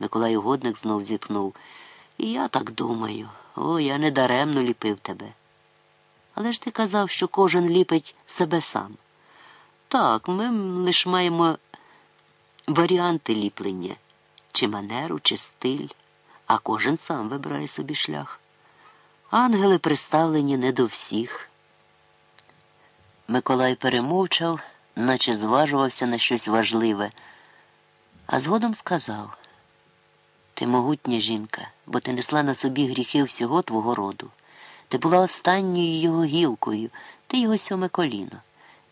Миколай угодник знов зітхнув. І я так думаю. О, я не даремно ліпив тебе. Але ж ти казав, що кожен ліпить себе сам. Так, ми лише маємо варіанти ліплення, чи манеру, чи стиль, а кожен сам вибирає собі шлях. Ангели приставлені не до всіх. Миколай перемовчав, наче зважувався на щось важливе, а згодом сказав ти могутня жінка, бо ти несла на собі гріхи всього твого роду. Ти була останньою його гілкою, ти його сьоме коліно.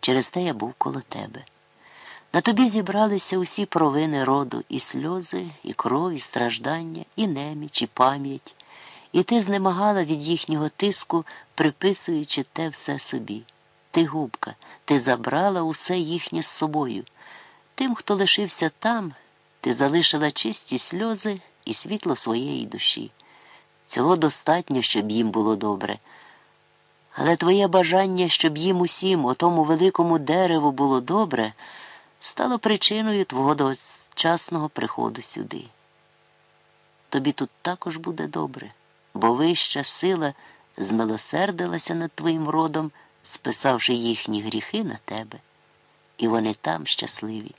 Через те я був коло тебе. На тобі зібралися усі провини роду, і сльози, і кров, і страждання, і неміч, і пам'ять, і ти знемагала від їхнього тиску, приписуючи те все собі. Ти губка, ти забрала усе їхнє з собою. Тим, хто лишився там, ти залишила чисті сльози і світло своєї душі. Цього достатньо, щоб їм було добре. Але твоє бажання, щоб їм усім, отому великому дереву було добре, стало причиною твого дочасного приходу сюди. Тобі тут також буде добре, бо вища сила змилосердилася над твоїм родом, списавши їхні гріхи на тебе, і вони там щасливі.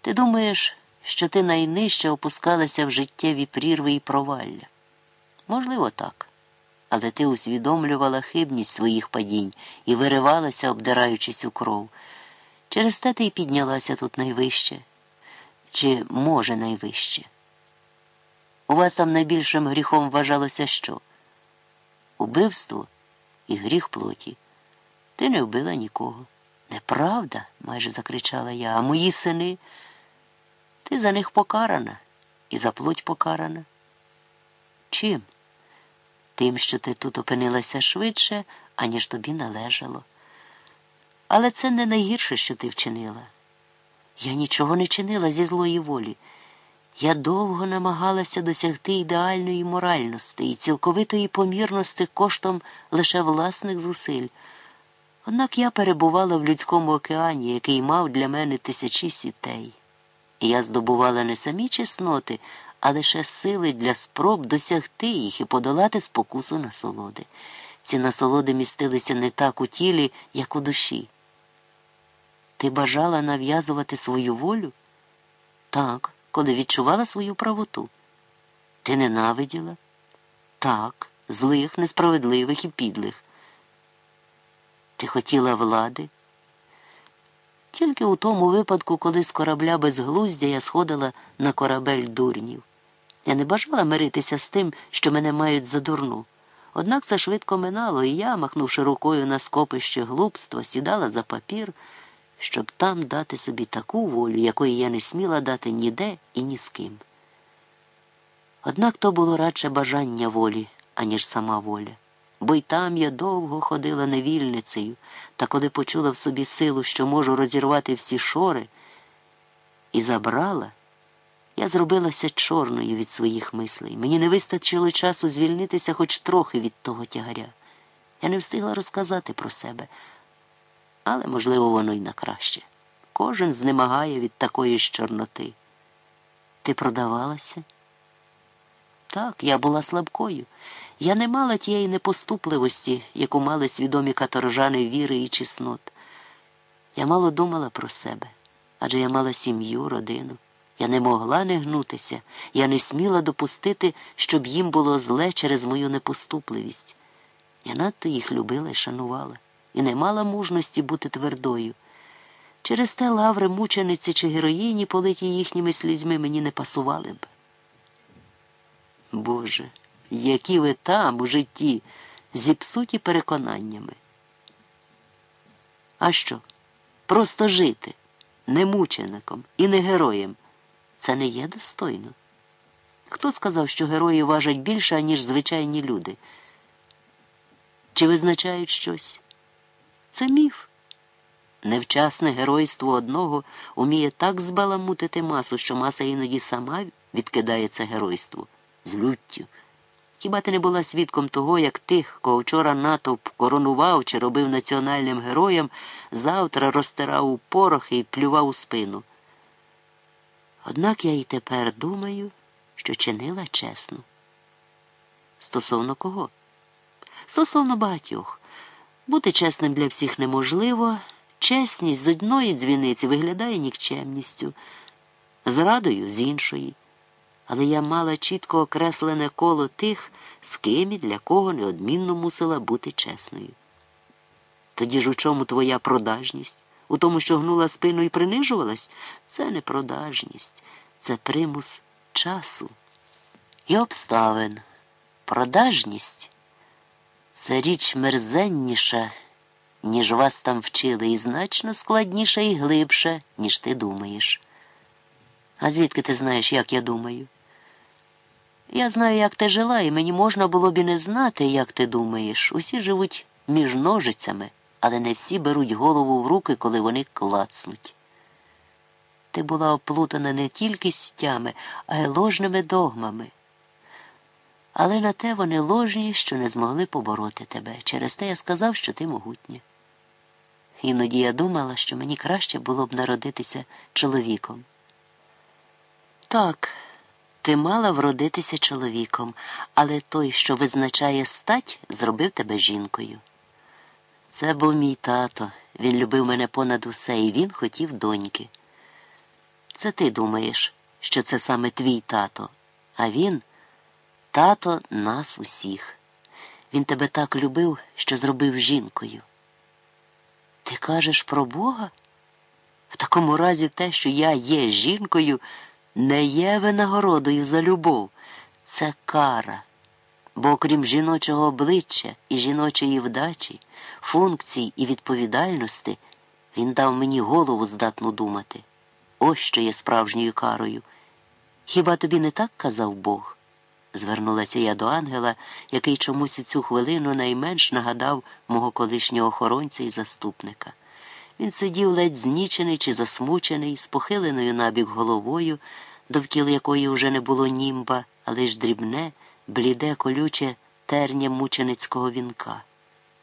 Ти думаєш, що ти найнижче опускалася в життєві прірви і провалля? Можливо, так але ти усвідомлювала хибність своїх падінь і виривалася, обдираючись у кров. Через те ти й піднялася тут найвище, чи, може, найвище. У вас там найбільшим гріхом вважалося що? Убивство і гріх плоті. Ти не вбила нікого. Неправда, майже закричала я, а мої сини. Ти за них покарана і за плоть покарана. Чим? тим, що ти тут опинилася швидше, аніж тобі належало. Але це не найгірше, що ти вчинила. Я нічого не чинила зі злої волі. Я довго намагалася досягти ідеальної моральності і цілковитої помірності коштом лише власних зусиль. Однак я перебувала в людському океані, який мав для мене тисячі сітей. І я здобувала не самі чесноти, а лише сили для спроб досягти їх і подолати спокусу насолоди. Ці насолоди містилися не так у тілі, як у душі. Ти бажала нав'язувати свою волю? Так, коли відчувала свою правоту. Ти ненавиділа? Так, злих, несправедливих і підлих. Ти хотіла влади? Тільки у тому випадку, коли з корабля безглуздя я сходила на корабель дурнів. Я не бажала миритися з тим, що мене мають за дурну. Однак це швидко минало, і я, махнувши рукою на скопище глупства, сідала за папір, щоб там дати собі таку волю, якої я не сміла дати ніде і ні з ким. Однак то було радше бажання волі, аніж сама воля. Бо й там я довго ходила невільницею, та коли почула в собі силу, що можу розірвати всі шори, і забрала. Я зробилася чорною від своїх мислей. Мені не вистачило часу звільнитися хоч трохи від того тягаря. Я не встигла розказати про себе, але, можливо, воно й на краще. Кожен знемагає від такої ж чорноти. Ти продавалася? Так, я була слабкою. Я не мала тієї непоступливості, яку мали свідомі каторжани віри і чеснот. Я мало думала про себе, адже я мала сім'ю, родину. Я не могла не гнутися, я не сміла допустити, щоб їм було зле через мою непоступливість. Я надто їх любила і шанувала, і не мала мужності бути твердою. Через те лаври мучениці чи героїні, политі їхніми слізьми, мені не пасували б. Боже, які ви там у житті, зіпсуті переконаннями. А що? Просто жити, не мучеником і не героєм. Це не є достойно. Хто сказав, що герої важать більше, ніж звичайні люди? Чи визначають щось? Це міф. Невчасне геройство одного уміє так збаламутити масу, що маса іноді сама відкидає це геройство з люттю. Хіба ти не була свідком того, як тих, кого вчора натовп коронував чи робив національним героєм, завтра розтирав у порох і плював у спину? Однак я і тепер думаю, що чинила чесно. Стосовно кого? Стосовно багатьох. Бути чесним для всіх неможливо, чесність з одної дзвіниці виглядає нікчемністю, зрадою з іншої. Але я мала чітко окреслене коло тих, з ким і для кого неодмінно мусила бути чесною. Тоді ж у чому твоя продажність? У тому, що гнула спину і принижувалась? Це не продажність, це примус часу і обставин. Продажність це річ мерзенніша, ніж вас там вчили, і значно складніша і глибша, ніж ти думаєш. А звідки ти знаєш, як я думаю? Я знаю, як ти жила, і мені можна було б і не знати, як ти думаєш. Усі живуть між ножицями, але не всі беруть голову в руки, коли вони клацнуть. Ти була оплутана не тільки стями, а й ложними догмами. Але на те вони ложні, що не змогли побороти тебе. Через те я сказав, що ти могутня. Іноді я думала, що мені краще було б народитися чоловіком. Так, ти мала вродитися чоловіком, але той, що визначає стать, зробив тебе жінкою. Це був мій тато. Він любив мене понад усе, і він хотів доньки. Це ти думаєш, що це саме твій тато, а він тато нас усіх. Він тебе так любив, що зробив жінкою. Ти кажеш про Бога? В такому разі те, що я є жінкою, не є винагородою за любов, це кара. Бо окрім жіночого обличчя і жіночої вдачі, функцій і відповідальності, він дав мені голову здатну думати. Ось що є справжньою карою. Хіба тобі не так казав Бог? Звернулася я до ангела, який чомусь у цю хвилину найменш нагадав мого колишнього охоронця і заступника. Він сидів ледь знічений чи засмучений, з похиленою набік головою, довкіл якої вже не було німба, а лиш дрібне, бліде, колюче терня мученицького вінка.